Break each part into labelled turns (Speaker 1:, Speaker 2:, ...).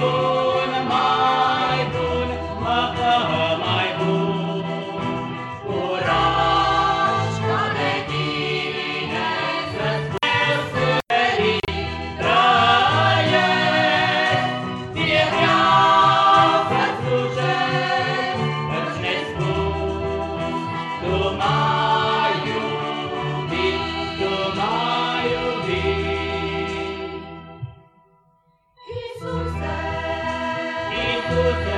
Speaker 1: Lord. Iisuse,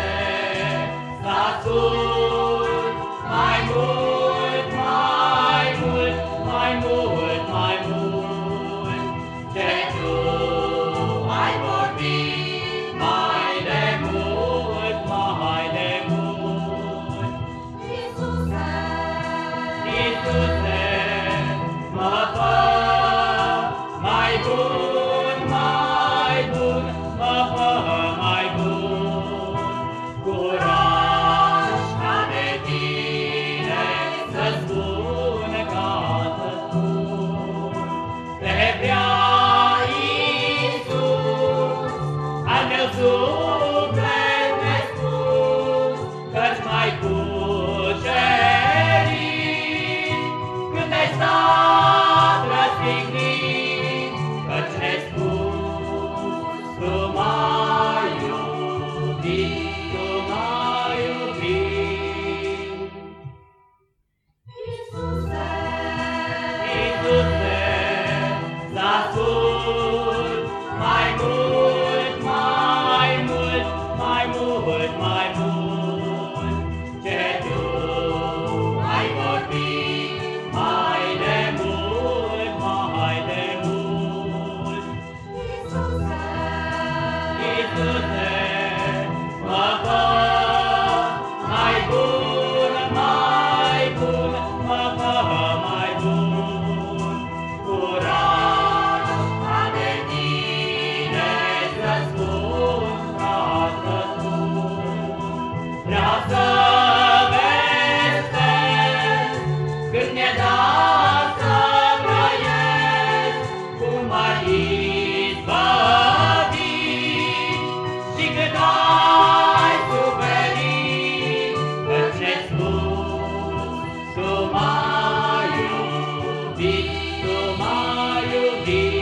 Speaker 1: He